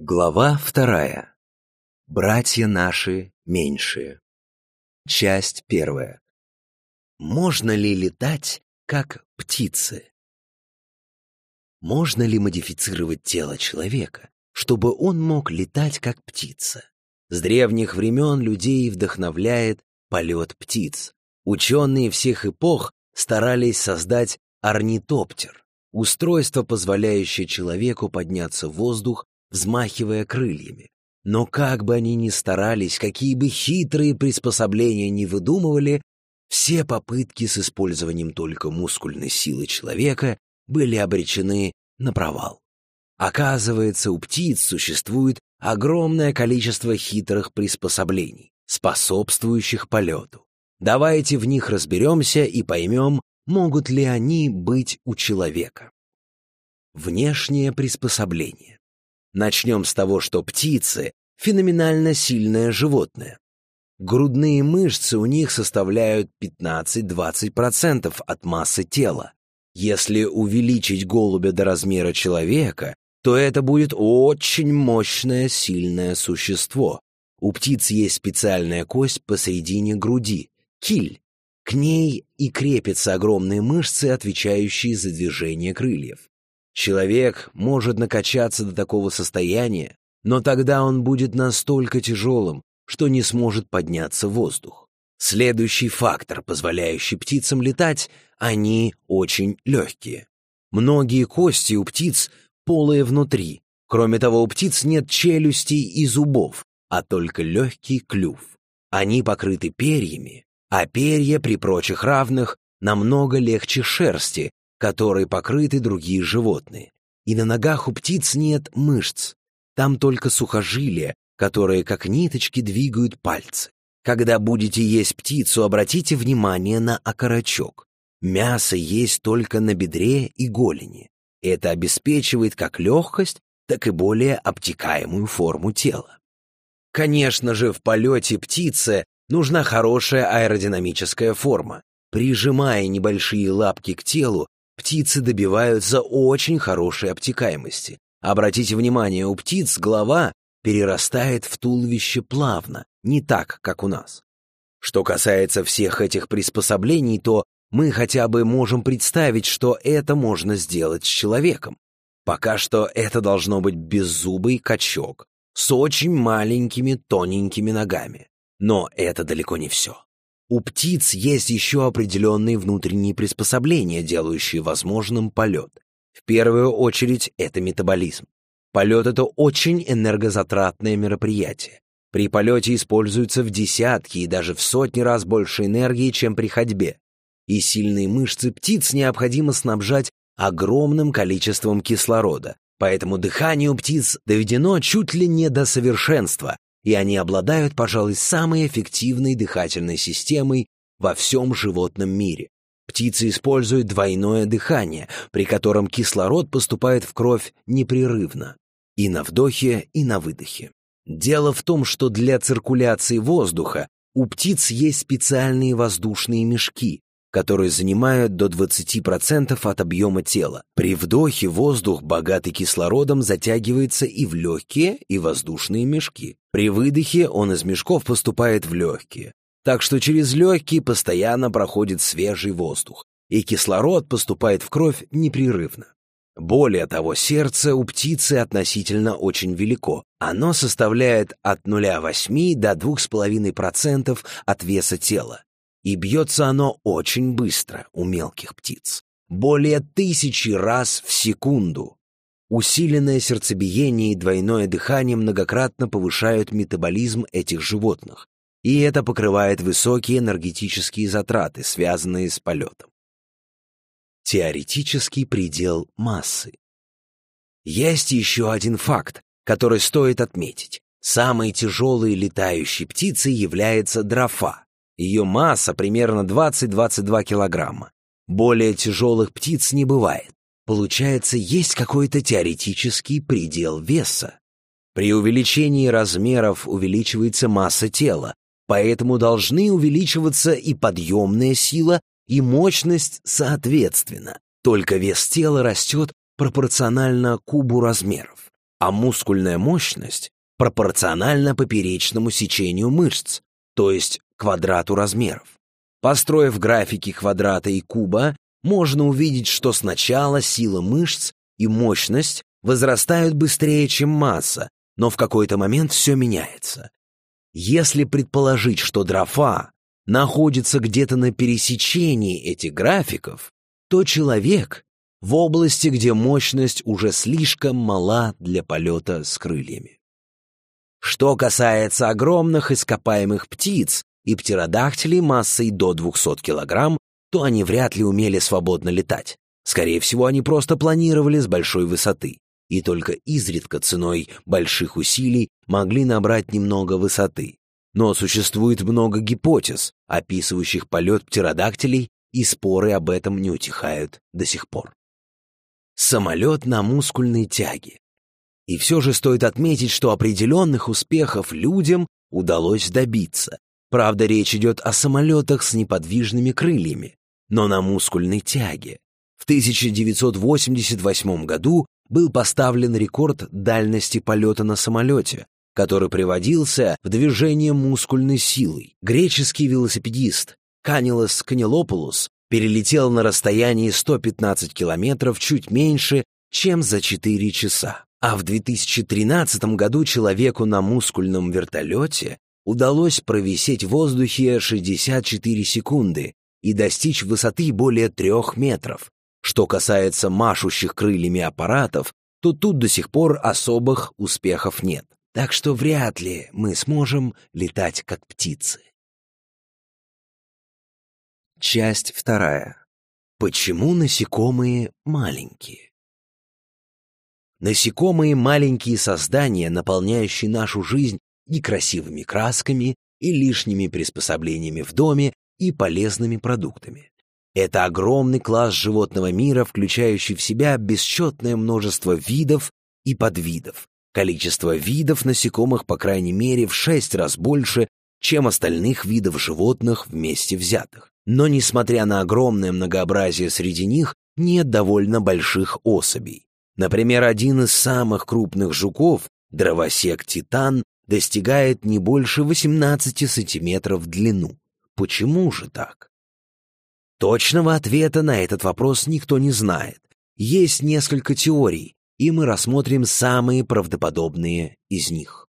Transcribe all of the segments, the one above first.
Глава вторая. Братья наши меньшие. Часть первая. Можно ли летать, как птицы? Можно ли модифицировать тело человека, чтобы он мог летать, как птица? С древних времен людей вдохновляет полет птиц. Ученые всех эпох старались создать орнитоптер – устройство, позволяющее человеку подняться в воздух взмахивая крыльями. Но как бы они ни старались, какие бы хитрые приспособления ни выдумывали, все попытки с использованием только мускульной силы человека были обречены на провал. Оказывается, у птиц существует огромное количество хитрых приспособлений, способствующих полету. Давайте в них разберемся и поймем, могут ли они быть у человека. Внешнее приспособление. Начнем с того, что птицы — феноменально сильное животное. Грудные мышцы у них составляют 15-20% от массы тела. Если увеличить голубя до размера человека, то это будет очень мощное, сильное существо. У птиц есть специальная кость посередине груди — киль. К ней и крепятся огромные мышцы, отвечающие за движение крыльев. Человек может накачаться до такого состояния, но тогда он будет настолько тяжелым, что не сможет подняться в воздух. Следующий фактор, позволяющий птицам летать, они очень легкие. Многие кости у птиц полые внутри. Кроме того, у птиц нет челюстей и зубов, а только легкий клюв. Они покрыты перьями, а перья при прочих равных намного легче шерсти которые покрыты другие животные, и на ногах у птиц нет мышц. Там только сухожилия, которые как ниточки двигают пальцы. Когда будете есть птицу, обратите внимание на окорочок. Мясо есть только на бедре и голени. Это обеспечивает как легкость, так и более обтекаемую форму тела. Конечно же, в полете птице нужна хорошая аэродинамическая форма. Прижимая небольшие лапки к телу, Птицы добиваются очень хорошей обтекаемости. Обратите внимание, у птиц голова перерастает в туловище плавно, не так, как у нас. Что касается всех этих приспособлений, то мы хотя бы можем представить, что это можно сделать с человеком. Пока что это должно быть беззубый качок с очень маленькими тоненькими ногами. Но это далеко не все. У птиц есть еще определенные внутренние приспособления, делающие возможным полет. В первую очередь это метаболизм. Полет — это очень энергозатратное мероприятие. При полете используется в десятки и даже в сотни раз больше энергии, чем при ходьбе. И сильные мышцы птиц необходимо снабжать огромным количеством кислорода, поэтому дыхание у птиц доведено чуть ли не до совершенства, и они обладают, пожалуй, самой эффективной дыхательной системой во всем животном мире. Птицы используют двойное дыхание, при котором кислород поступает в кровь непрерывно, и на вдохе, и на выдохе. Дело в том, что для циркуляции воздуха у птиц есть специальные воздушные мешки, который занимают до 20% от объема тела. При вдохе воздух, богатый кислородом, затягивается и в легкие, и воздушные мешки. При выдохе он из мешков поступает в легкие. Так что через легкие постоянно проходит свежий воздух, и кислород поступает в кровь непрерывно. Более того, сердце у птицы относительно очень велико. Оно составляет от 0,8 до 2,5% от веса тела и бьется оно очень быстро у мелких птиц, более тысячи раз в секунду. Усиленное сердцебиение и двойное дыхание многократно повышают метаболизм этих животных, и это покрывает высокие энергетические затраты, связанные с полетом. Теоретический предел массы. Есть еще один факт, который стоит отметить. Самой тяжелой летающей птицей является дрофа, ее масса примерно 20-22 килограмма. Более тяжелых птиц не бывает. Получается, есть какой-то теоретический предел веса. При увеличении размеров увеличивается масса тела, поэтому должны увеличиваться и подъемная сила, и мощность соответственно. Только вес тела растет пропорционально кубу размеров, а мускульная мощность пропорционально поперечному сечению мышц, то есть квадрату размеров. Построив графики квадрата и куба, можно увидеть, что сначала сила мышц и мощность возрастают быстрее, чем масса, но в какой-то момент все меняется. Если предположить, что дрофа находится где-то на пересечении этих графиков, то человек в области, где мощность уже слишком мала для полета с крыльями. Что касается огромных ископаемых птиц и птеродактилей массой до 200 килограмм, то они вряд ли умели свободно летать. Скорее всего, они просто планировали с большой высоты и только изредка ценой больших усилий могли набрать немного высоты. Но существует много гипотез, описывающих полет птеродактилей, и споры об этом не утихают до сих пор. Самолет на мускульной тяге. И все же стоит отметить, что определенных успехов людям удалось добиться. Правда, речь идет о самолетах с неподвижными крыльями, но на мускульной тяге. В 1988 году был поставлен рекорд дальности полета на самолете, который приводился в движение мускульной силой. Греческий велосипедист Канилос Канилопулос перелетел на расстоянии 115 километров чуть меньше, чем за 4 часа. А в 2013 году человеку на мускульном вертолете удалось провисеть в воздухе 64 секунды и достичь высоты более трех метров. Что касается машущих крыльями аппаратов, то тут до сих пор особых успехов нет. Так что вряд ли мы сможем летать как птицы. Часть вторая. Почему насекомые маленькие? Насекомые маленькие создания, наполняющие нашу жизнь и красивыми красками, и лишними приспособлениями в доме, и полезными продуктами. Это огромный класс животного мира, включающий в себя бесчетное множество видов и подвидов. Количество видов насекомых, по крайней мере, в шесть раз больше, чем остальных видов животных вместе взятых. Но, несмотря на огромное многообразие среди них, нет довольно больших особей. Например, один из самых крупных жуков, дровосек Титан, достигает не больше 18 сантиметров в длину. Почему же так? Точного ответа на этот вопрос никто не знает. Есть несколько теорий, и мы рассмотрим самые правдоподобные из них.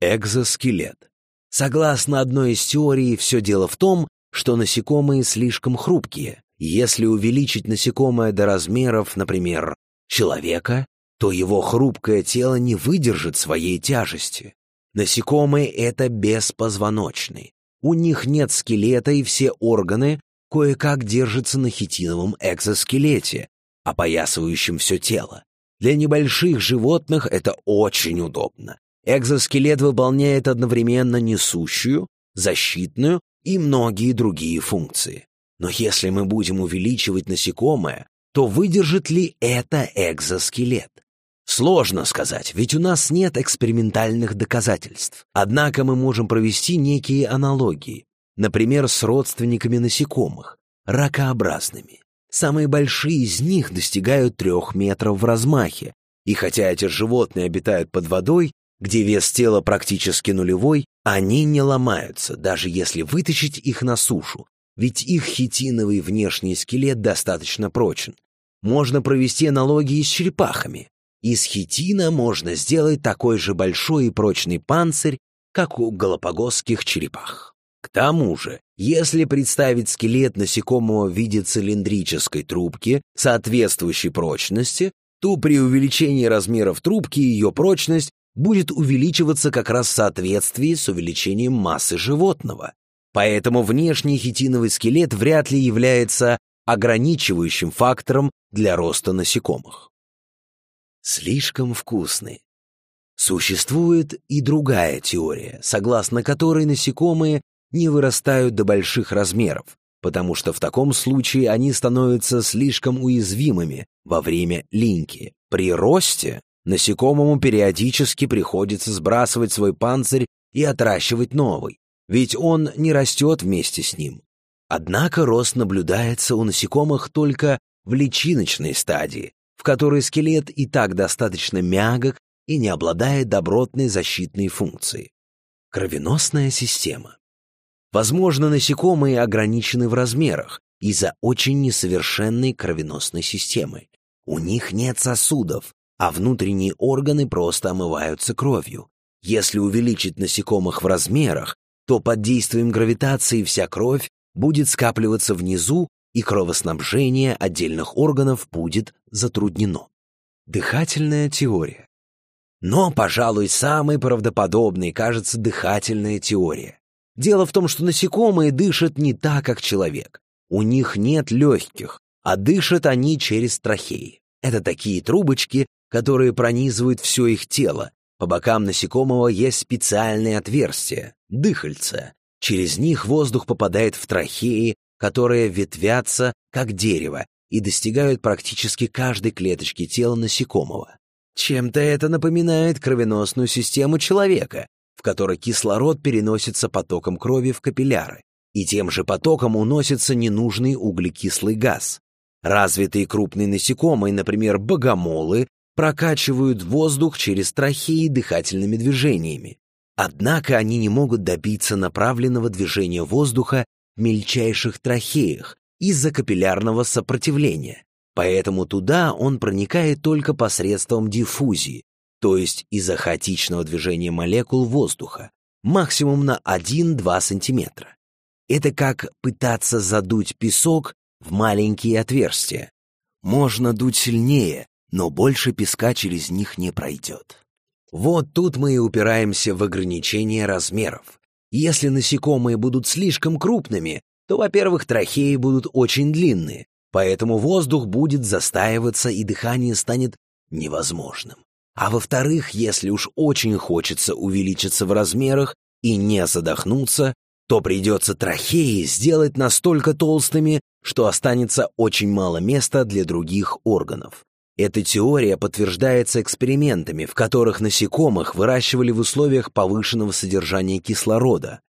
Экзоскелет. Согласно одной из теорий, все дело в том, что насекомые слишком хрупкие. Если увеличить насекомое до размеров, например, человека, то его хрупкое тело не выдержит своей тяжести. Насекомые — это беспозвоночные. У них нет скелета, и все органы кое-как держатся на хитиновом экзоскелете, опоясывающем все тело. Для небольших животных это очень удобно. Экзоскелет выполняет одновременно несущую, защитную и многие другие функции. Но если мы будем увеличивать насекомое, то выдержит ли это экзоскелет? Сложно сказать, ведь у нас нет экспериментальных доказательств. Однако мы можем провести некие аналогии, например, с родственниками насекомых, ракообразными. Самые большие из них достигают трех метров в размахе, и хотя эти животные обитают под водой, где вес тела практически нулевой, они не ломаются, даже если вытащить их на сушу, ведь их хитиновый внешний скелет достаточно прочен. Можно провести аналогии с черепахами. Из хитина можно сделать такой же большой и прочный панцирь, как у галапагосских черепах. К тому же, если представить скелет насекомого в виде цилиндрической трубки соответствующей прочности, то при увеличении размеров трубки ее прочность будет увеличиваться как раз в соответствии с увеличением массы животного. Поэтому внешний хитиновый скелет вряд ли является ограничивающим фактором для роста насекомых. Слишком вкусный. Существует и другая теория, согласно которой насекомые не вырастают до больших размеров, потому что в таком случае они становятся слишком уязвимыми во время линьки. При росте насекомому периодически приходится сбрасывать свой панцирь и отращивать новый, ведь он не растет вместе с ним. Однако рост наблюдается у насекомых только в личиночной стадии, в которой скелет и так достаточно мягок и не обладает добротной защитной функцией. Кровеносная система. Возможно, насекомые ограничены в размерах из-за очень несовершенной кровеносной системы. У них нет сосудов, а внутренние органы просто омываются кровью. Если увеличить насекомых в размерах, то под действием гравитации вся кровь будет скапливаться внизу, и кровоснабжение отдельных органов будет затруднено. Дыхательная теория. Но, пожалуй, самой правдоподобной кажется дыхательная теория. Дело в том, что насекомые дышат не так, как человек. У них нет легких, а дышат они через трахеи. Это такие трубочки, которые пронизывают все их тело, по бокам насекомого есть специальные отверстия – дыхальца. Через них воздух попадает в трахеи, которые ветвятся, как дерево, и достигают практически каждой клеточки тела насекомого. Чем-то это напоминает кровеносную систему человека, в которой кислород переносится потоком крови в капилляры, и тем же потоком уносится ненужный углекислый газ. Развитые крупные насекомые, например, богомолы, прокачивают воздух через трахеи дыхательными движениями. Однако они не могут добиться направленного движения воздуха в мельчайших трахеях из-за капиллярного сопротивления. Поэтому туда он проникает только посредством диффузии, то есть из-за хаотичного движения молекул воздуха, максимум на 1-2 см. Это как пытаться задуть песок в маленькие отверстия. Можно дуть сильнее, но больше песка через них не пройдет. Вот тут мы и упираемся в ограничение размеров. Если насекомые будут слишком крупными, то, во-первых, трахеи будут очень длинные, поэтому воздух будет застаиваться и дыхание станет невозможным. А во-вторых, если уж очень хочется увеличиться в размерах и не задохнуться, то придется трахеи сделать настолько толстыми, что останется очень мало места для других органов. Эта теория подтверждается экспериментами, в которых насекомых выращивали в условиях повышенного содержания кислорода.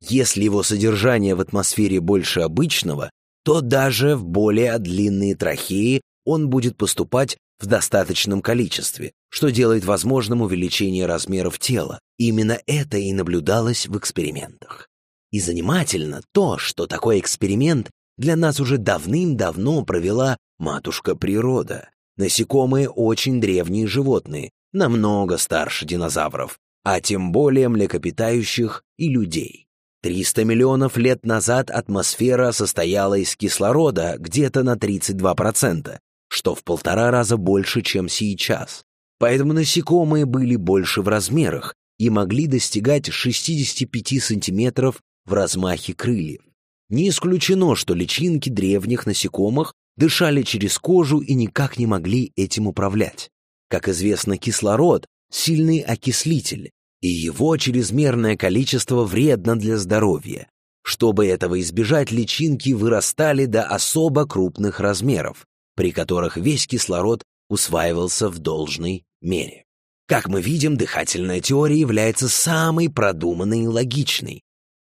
Если его содержание в атмосфере больше обычного, то даже в более длинные трахеи он будет поступать в достаточном количестве, что делает возможным увеличение размеров тела. Именно это и наблюдалось в экспериментах. И занимательно то, что такой эксперимент для нас уже давным-давно провела матушка природа. Насекомые очень древние животные, намного старше динозавров, а тем более млекопитающих и людей. 300 миллионов лет назад атмосфера состояла из кислорода где-то на 32%, что в полтора раза больше, чем сейчас. Поэтому насекомые были больше в размерах и могли достигать 65 сантиметров в размахе крыльев. Не исключено, что личинки древних насекомых дышали через кожу и никак не могли этим управлять. Как известно, кислород – сильный окислитель, и его чрезмерное количество вредно для здоровья. Чтобы этого избежать, личинки вырастали до особо крупных размеров, при которых весь кислород усваивался в должной мере. Как мы видим, дыхательная теория является самой продуманной и логичной.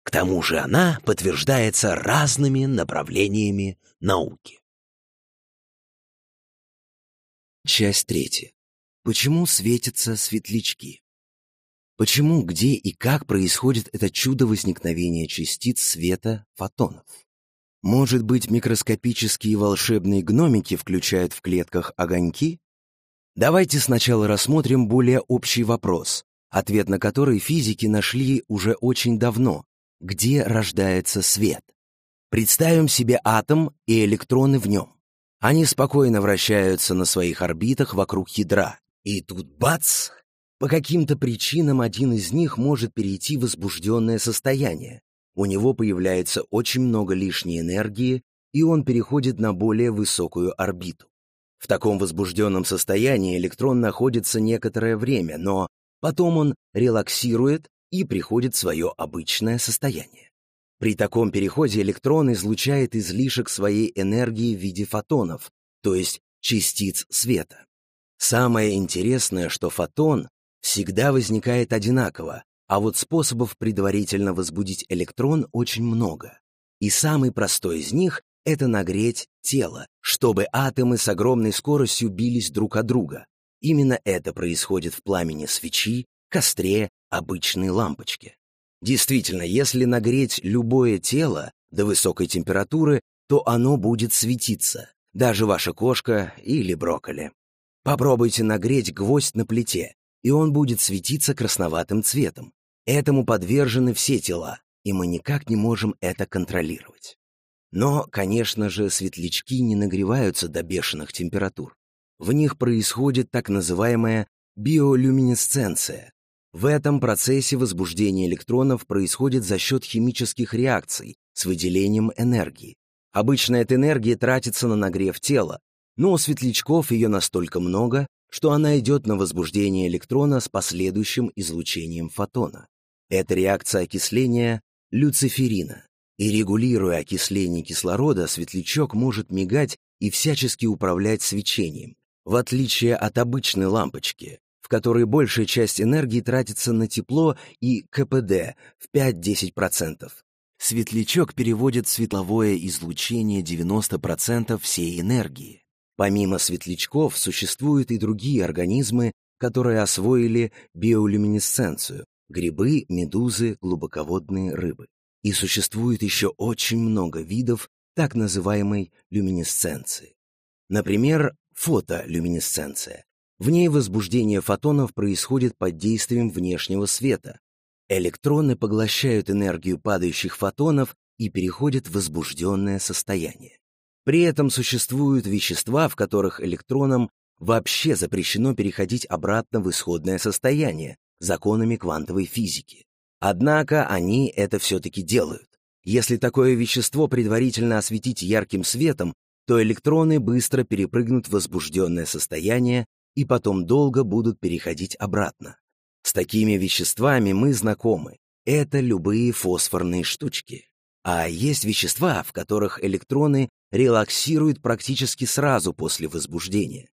К тому же она подтверждается разными направлениями науки. Часть третья. Почему светятся светлячки? Почему, где и как происходит это чудо возникновения частиц света фотонов? Может быть, микроскопические волшебные гномики включают в клетках огоньки? Давайте сначала рассмотрим более общий вопрос, ответ на который физики нашли уже очень давно. Где рождается свет? Представим себе атом и электроны в нем. Они спокойно вращаются на своих орбитах вокруг ядра. И тут бац! По каким-то причинам один из них может перейти в возбужденное состояние. У него появляется очень много лишней энергии, и он переходит на более высокую орбиту. В таком возбужденном состоянии электрон находится некоторое время, но потом он релаксирует и приходит в свое обычное состояние. При таком переходе электрон излучает излишек своей энергии в виде фотонов, то есть частиц света. Самое интересное, что фотон всегда возникает одинаково, а вот способов предварительно возбудить электрон очень много. И самый простой из них — это нагреть тело, чтобы атомы с огромной скоростью бились друг о друга. Именно это происходит в пламени свечи, костре, обычной лампочке. Действительно, если нагреть любое тело до высокой температуры, то оно будет светиться, даже ваша кошка или брокколи. Попробуйте нагреть гвоздь на плите, и он будет светиться красноватым цветом. Этому подвержены все тела, и мы никак не можем это контролировать. Но, конечно же, светлячки не нагреваются до бешеных температур. В них происходит так называемая биолюминесценция, в этом процессе возбуждение электронов происходит за счет химических реакций с выделением энергии. Обычно эта энергия тратится на нагрев тела, но у светлячков ее настолько много, что она идет на возбуждение электрона с последующим излучением фотона. Это реакция окисления – люциферина. И регулируя окисление кислорода, светлячок может мигать и всячески управлять свечением, в отличие от обычной лампочки, которой большая часть энергии тратится на тепло и КПД в 5-10%. Светлячок переводит светловое излучение 90% всей энергии. Помимо светлячков существуют и другие организмы, которые освоили биолюминесценцию – грибы, медузы, глубоководные рыбы. И существует еще очень много видов так называемой люминесценции. Например, фотолюминесценция в ней возбуждение фотонов происходит под действием внешнего света. Электроны поглощают энергию падающих фотонов и переходят в возбужденное состояние. При этом существуют вещества, в которых электронам вообще запрещено переходить обратно в исходное состояние законами квантовой физики. Однако они это все-таки делают. Если такое вещество предварительно осветить ярким светом, то электроны быстро перепрыгнут в возбужденное состояние и потом долго будут переходить обратно. С такими веществами мы знакомы. Это любые фосфорные штучки. А есть вещества, в которых электроны релаксируют практически сразу после возбуждения.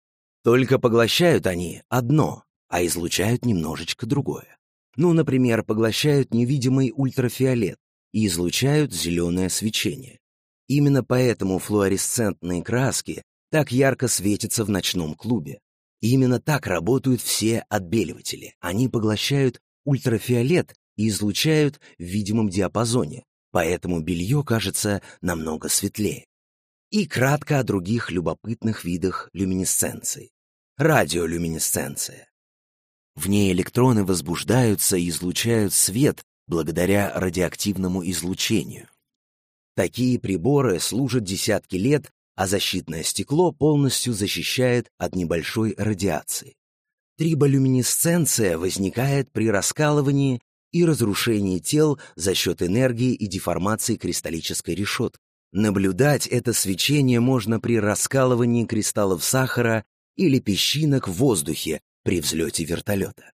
Только поглощают они одно, а излучают немножечко другое. Ну, например, поглощают невидимый ультрафиолет и излучают зеленое свечение. Именно поэтому флуоресцентные краски так ярко светятся в ночном клубе. Именно так работают все отбеливатели. Они поглощают ультрафиолет и излучают в видимом диапазоне, поэтому белье кажется намного светлее. И кратко о других любопытных видах люминесценции. Радиолюминесценция. В ней электроны возбуждаются и излучают свет благодаря радиоактивному излучению. Такие приборы служат десятки лет а защитное стекло полностью защищает от небольшой радиации. Триболюминесценция возникает при раскалывании и разрушении тел за счет энергии и деформации кристаллической решетки. Наблюдать это свечение можно при раскалывании кристаллов сахара или песчинок в воздухе при взлете вертолета.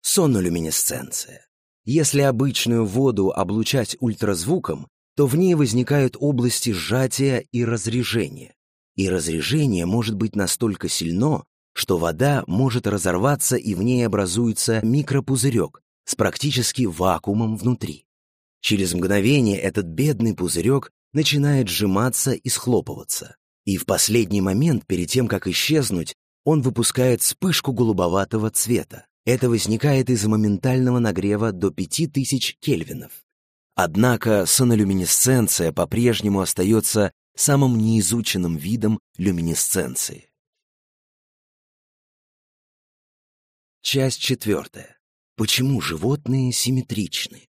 Сонолюминесценция. Если обычную воду облучать ультразвуком, то в ней возникают области сжатия и разрежения. И разрежение может быть настолько сильно, что вода может разорваться и в ней образуется микропузырек с практически вакуумом внутри. Через мгновение этот бедный пузырек начинает сжиматься и схлопываться. И в последний момент, перед тем, как исчезнуть, он выпускает вспышку голубоватого цвета. Это возникает из-за моментального нагрева до 5000 кельвинов. Однако сонолюминесценция по-прежнему остается самым неизученным видом люминесценции. Часть четвертая. Почему животные симметричны?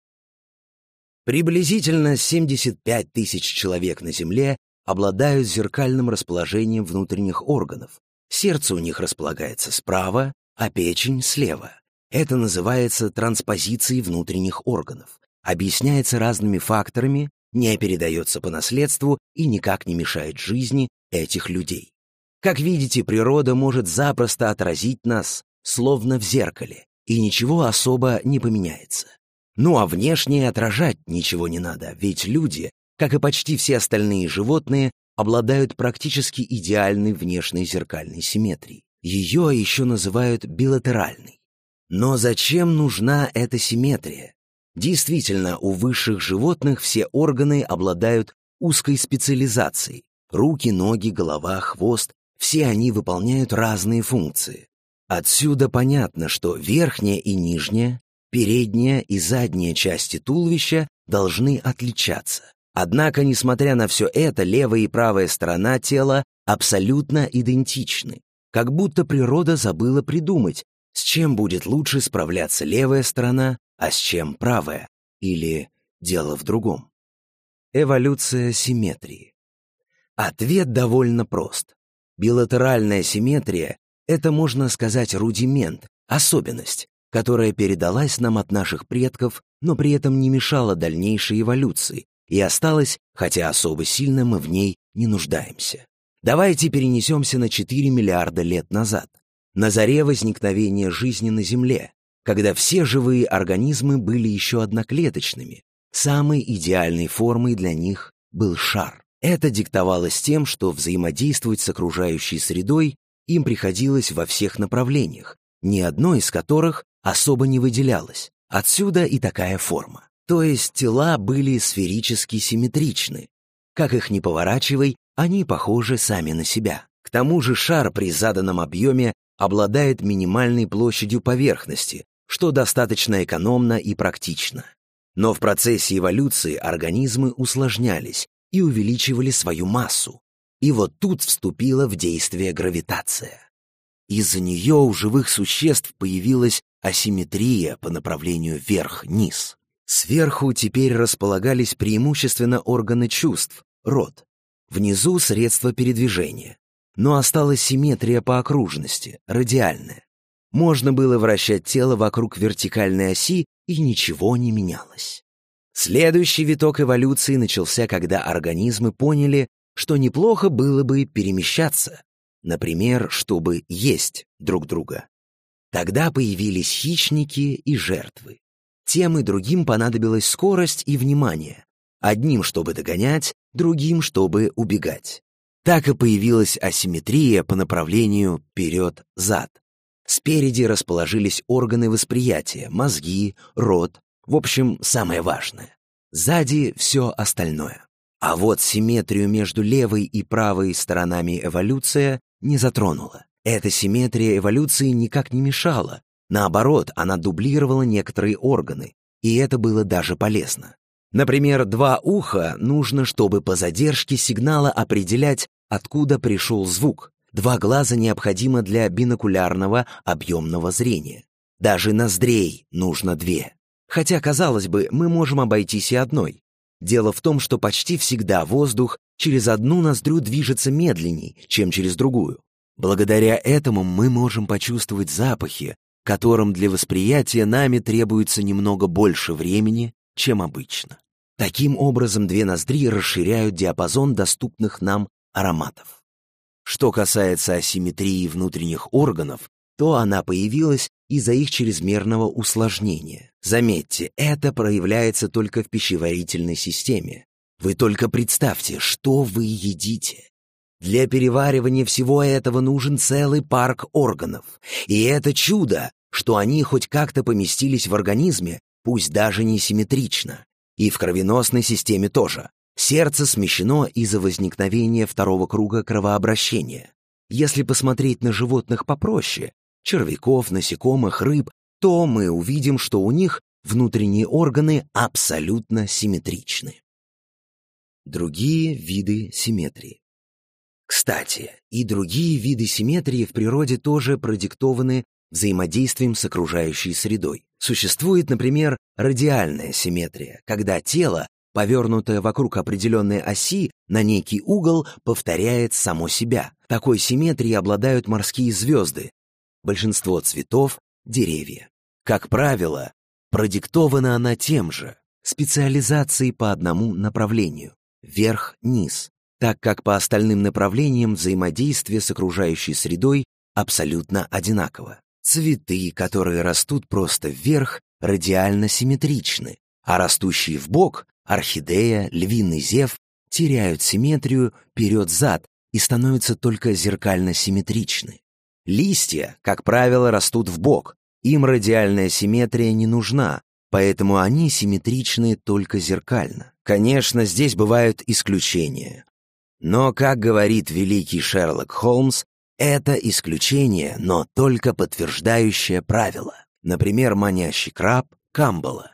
Приблизительно 75 тысяч человек на Земле обладают зеркальным расположением внутренних органов. Сердце у них располагается справа, а печень — слева. Это называется транспозицией внутренних органов объясняется разными факторами, не передается по наследству и никак не мешает жизни этих людей. Как видите, природа может запросто отразить нас, словно в зеркале, и ничего особо не поменяется. Ну а внешне отражать ничего не надо, ведь люди, как и почти все остальные животные, обладают практически идеальной внешней зеркальной симметрией. Ее еще называют билатеральной. Но зачем нужна эта симметрия? Действительно, у высших животных все органы обладают узкой специализацией. Руки, ноги, голова, хвост – все они выполняют разные функции. Отсюда понятно, что верхняя и нижняя, передняя и задняя части туловища должны отличаться. Однако, несмотря на все это, левая и правая сторона тела абсолютно идентичны. Как будто природа забыла придумать, с чем будет лучше справляться левая сторона, а с чем правая, или дело в другом. Эволюция симметрии. Ответ довольно прост. Билатеральная симметрия — это, можно сказать, рудимент, особенность, которая передалась нам от наших предков, но при этом не мешала дальнейшей эволюции и осталась, хотя особо сильно мы в ней не нуждаемся. Давайте перенесемся на четыре миллиарда лет назад, на заре возникновения жизни на Земле, когда все живые организмы были еще одноклеточными. Самой идеальной формой для них был шар. Это диктовалось тем, что взаимодействовать с окружающей средой им приходилось во всех направлениях, ни одно из которых особо не выделялось. Отсюда и такая форма. То есть тела были сферически симметричны. Как их ни поворачивай, они похожи сами на себя. К тому же шар при заданном объеме обладает минимальной площадью поверхности, что достаточно экономно и практично. Но в процессе эволюции организмы усложнялись и увеличивали свою массу. И вот тут вступила в действие гравитация. Из-за нее у живых существ появилась асимметрия по направлению вверх-низ. Сверху теперь располагались преимущественно органы чувств, рот. Внизу — средства передвижения. Но осталась симметрия по окружности, радиальная. Можно было вращать тело вокруг вертикальной оси, и ничего не менялось. Следующий виток эволюции начался, когда организмы поняли, что неплохо было бы перемещаться, например, чтобы есть друг друга. Тогда появились хищники и жертвы. Тем и другим понадобилась скорость и внимание. Одним, чтобы догонять, другим, чтобы убегать. Так и появилась асимметрия по направлению вперед-зад. Спереди расположились органы восприятия, мозги, рот, в общем, самое важное. Сзади все остальное. А вот симметрию между левой и правой сторонами эволюция не затронула. Эта симметрия эволюции никак не мешала. Наоборот, она дублировала некоторые органы, и это было даже полезно. Например, два уха нужно, чтобы по задержке сигнала определять, откуда пришел звук, Два глаза необходимо для бинокулярного объемного зрения. Даже ноздрей нужно две. Хотя, казалось бы, мы можем обойтись и одной. Дело в том, что почти всегда воздух через одну ноздрю движется медленней, чем через другую. Благодаря этому мы можем почувствовать запахи, которым для восприятия нами требуется немного больше времени, чем обычно. Таким образом, две ноздри расширяют диапазон доступных нам ароматов. Что касается асимметрии внутренних органов, то она появилась из-за их чрезмерного усложнения. Заметьте, это проявляется только в пищеварительной системе. Вы только представьте, что вы едите. Для переваривания всего этого нужен целый парк органов. И это чудо, что они хоть как-то поместились в организме, пусть даже несимметрично. И в кровеносной системе тоже. Сердце смещено из-за возникновения второго круга кровообращения. Если посмотреть на животных попроще, червяков, насекомых, рыб, то мы увидим, что у них внутренние органы абсолютно симметричны. Другие виды симметрии. Кстати, и другие виды симметрии в природе тоже продиктованы взаимодействием с окружающей средой. Существует, например, радиальная симметрия, когда тело Повернутая вокруг определенной оси на некий угол, повторяет само себя. Такой симметрией обладают морские звезды. Большинство цветов – деревья. Как правило, продиктована она тем же – специализацией по одному направлению – вверх-низ, так как по остальным направлениям взаимодействие с окружающей средой абсолютно одинаково. Цветы, которые растут просто вверх, радиально симметричны, а растущие в бок орхидея, львиный зев теряют симметрию вперед-зад и становятся только зеркально-симметричны. Листья, как правило, растут в бок. Им радиальная симметрия не нужна, поэтому они симметричны только зеркально. Конечно, здесь бывают исключения. Но, как говорит великий Шерлок Холмс, это исключение, но только подтверждающее правило. Например, манящий краб Камбала.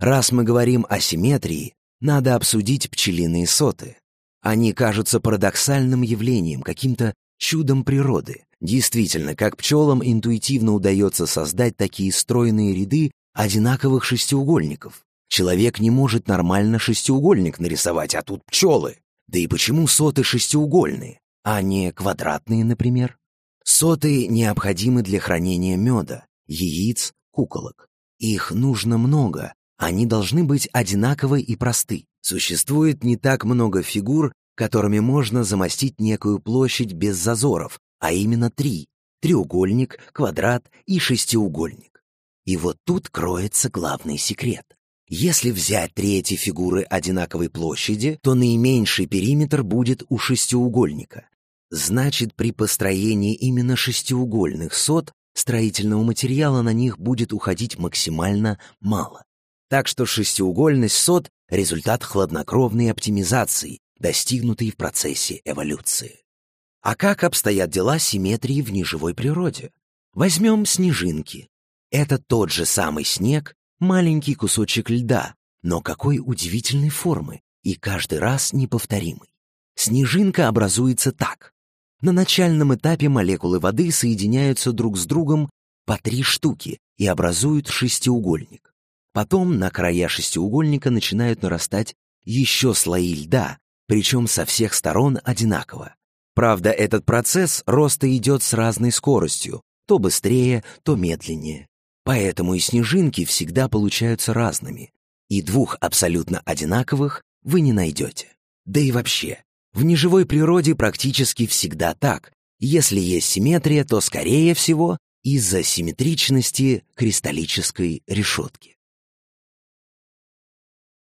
Раз мы говорим о симметрии, надо обсудить пчелиные соты. Они кажутся парадоксальным явлением, каким-то чудом природы. Действительно, как пчелам интуитивно удается создать такие стройные ряды одинаковых шестиугольников. Человек не может нормально шестиугольник нарисовать, а тут пчелы. Да и почему соты шестиугольные, а не квадратные, например? Соты необходимы для хранения меда, яиц, куколок. Их нужно много, они должны быть одинаковы и просты. Существует не так много фигур, которыми можно замостить некую площадь без зазоров, а именно три — треугольник, квадрат и шестиугольник. И вот тут кроется главный секрет. Если взять три эти фигуры одинаковой площади, то наименьший периметр будет у шестиугольника. Значит, при построении именно шестиугольных сот строительного материала на них будет уходить максимально мало. Так что шестиугольность сот — результат хладнокровной оптимизации, достигнутой в процессе эволюции. А как обстоят дела симметрии в неживой природе? Возьмем снежинки. Это тот же самый снег, маленький кусочек льда, но какой удивительной формы и каждый раз неповторимый. Снежинка образуется так. На начальном этапе молекулы воды соединяются друг с другом по три штуки и образуют шестиугольник. Потом на края шестиугольника начинают нарастать еще слои льда, причем со всех сторон одинаково. Правда, этот процесс роста идет с разной скоростью, то быстрее, то медленнее. Поэтому и снежинки всегда получаются разными, и двух абсолютно одинаковых вы не найдете. Да и вообще, в неживой природе практически всегда так. Если есть симметрия, то, скорее всего, из-за симметричности кристаллической решетки.